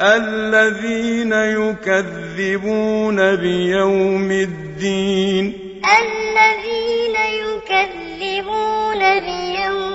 الذين يكذبون بيوم الدين. الذين يكذبون بيوم